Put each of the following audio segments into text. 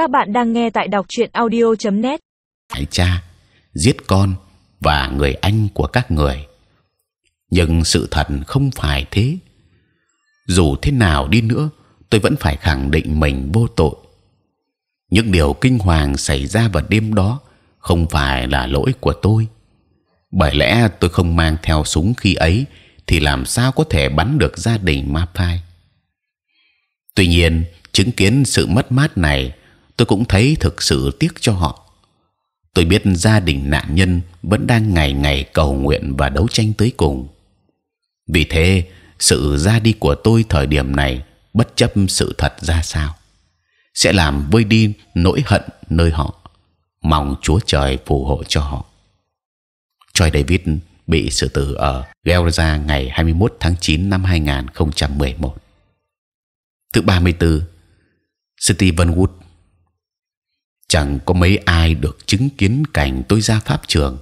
Các bạn đang nghe tại đọc truyện audio.net. hại cha, giết con và người anh của các người. Nhưng sự thật không phải thế. Dù thế nào đi nữa, tôi vẫn phải khẳng định mình vô tội. Những điều kinh hoàng xảy ra vào đêm đó không phải là lỗi của tôi. Bởi lẽ tôi không mang theo súng khi ấy, thì làm sao có thể bắn được gia đình Mapai? Tuy nhiên, chứng kiến sự mất mát này, tôi cũng thấy thực sự tiếc cho họ. Tôi biết gia đình nạn nhân vẫn đang ngày ngày cầu nguyện và đấu tranh tới cùng. Vì thế, sự ra đi của tôi thời điểm này bất chấp sự thật ra sao sẽ làm vơi đi nỗi hận nơi họ. Mong Chúa Trời phù hộ cho họ. Troy David bị xử tử ở Georgia ngày 21 tháng 9 năm 2011. Thứ 34 Stephen Wood chẳng có mấy ai được chứng kiến cảnh tôi ra pháp trường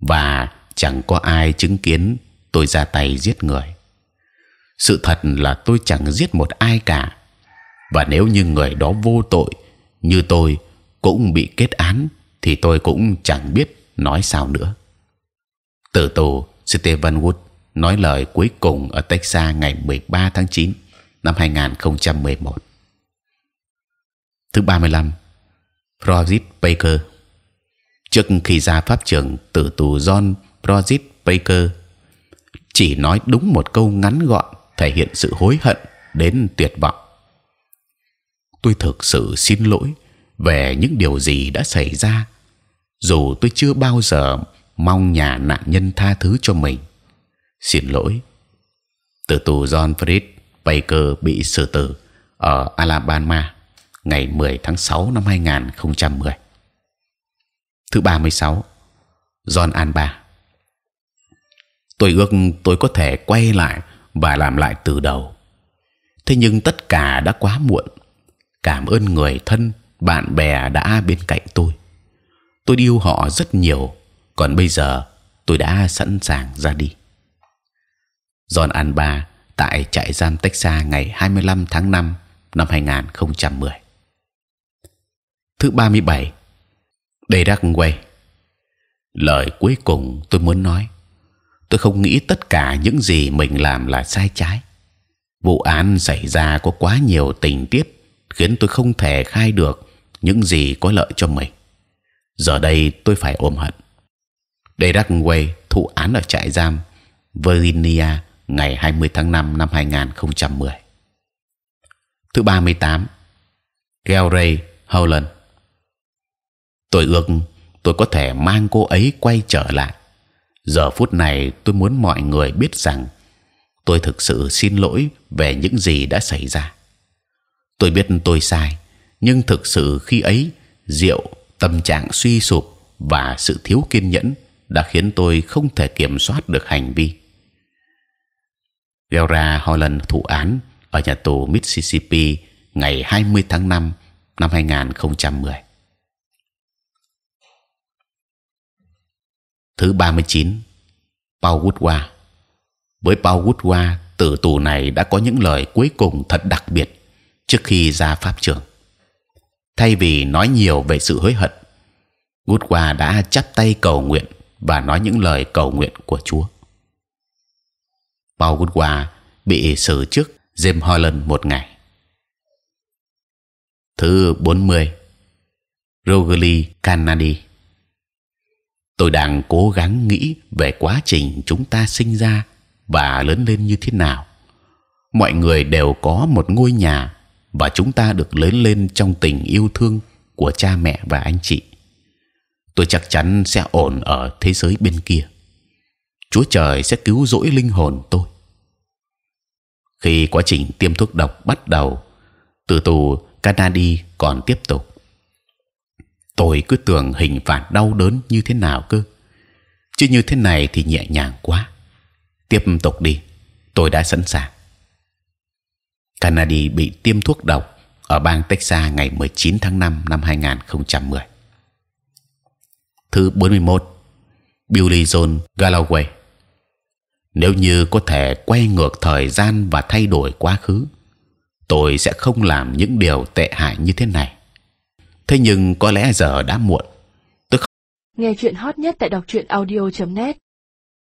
và chẳng có ai chứng kiến tôi ra tay giết người. Sự thật là tôi chẳng giết một ai cả và nếu như người đó vô tội như tôi cũng bị kết án thì tôi cũng chẳng biết nói sao nữa. Từ tù, Stephen Wood nói lời cuối cùng ở Texas ngày 13 tháng 9 năm 2011. Thứ 35, Rosit Baker. Trước khi ra pháp trường từ tù John Rosit Baker chỉ nói đúng một câu ngắn gọn thể hiện sự hối hận đến tuyệt vọng. Tôi thực sự xin lỗi về những điều gì đã xảy ra, dù tôi chưa bao giờ mong nhà nạn nhân tha thứ cho mình. Xin lỗi. Từ tù John Fritz Baker bị xử tử ở Alabama ngày 10 tháng 6 năm 2010. Thứ 36 John Alba. Tôi ước tôi có thể quay lại và làm lại từ đầu. Thế nhưng tất cả đã quá muộn. Cảm ơn người thân, bạn bè đã bên cạnh tôi. Tôi yêu họ rất nhiều. Còn bây giờ tôi đã sẵn sàng ra đi. John Alba tại trại giam Texas ngày 25 tháng 5 năm 2010. Thứ 37 Đây đắc quay Lời cuối cùng tôi muốn nói, tôi không nghĩ tất cả những gì mình làm là sai trái. Vụ án xảy ra có quá nhiều tình tiết khiến tôi không thể khai được những gì có lợi cho mình. Giờ đây tôi phải ôm hận. đây đắc quay thụ án ở trại giam Virginia ngày 20 tháng 5 năm 2010. Thứ 38 Gary Holland tôi ước tôi có thể mang cô ấy quay trở lại. Giờ phút này tôi muốn mọi người biết rằng tôi thực sự xin lỗi về những gì đã xảy ra. Tôi biết tôi sai, nhưng thực sự khi ấy rượu, tâm trạng suy sụp và sự thiếu kiên nhẫn đã khiến tôi không thể kiểm soát được hành vi. Gera Holland thụ án ở nhà tù Mississippi ngày 20 tháng 5 năm 2010. Thứ 39 Paul Woodward với Paul Woodward tử tù này đã có những lời cuối cùng thật đặc biệt trước khi ra pháp trường. Thay vì nói nhiều về sự hối hận, Woodward đã chắp tay cầu nguyện và nói những lời cầu nguyện của Chúa. Paul Woodward bị xử trước James Holland một ngày. Thứ 40 Rogelli Kennedy tôi đang cố gắng nghĩ về quá trình chúng ta sinh ra và lớn lên như thế nào. Mọi người đều có một ngôi nhà và chúng ta được lớn lên trong tình yêu thương của cha mẹ và anh chị. Tôi chắc chắn sẽ ổn ở thế giới bên kia. Chúa trời sẽ cứu rỗi linh hồn tôi. Khi quá trình tiêm thuốc độc bắt đầu, từ tù Canada còn tiếp tục tôi cứ tưởng hình phạt đau đớn như thế nào cơ. Chứ như thế này thì nhẹ nhàng quá. Tiếp tục đi, tôi đã sẵn sàng. Kennedy bị tiêm thuốc độc ở bang Texas ngày 19 tháng 5 năm 2010 thứ 41 Billy John Galloway. Nếu như có thể quay ngược thời gian và thay đổi quá khứ, tôi sẽ không làm những điều tệ hại như thế này thế nhưng có lẽ giờ đã muộn. Nghe chuyện hot nhất tại đọc truyện audio .net.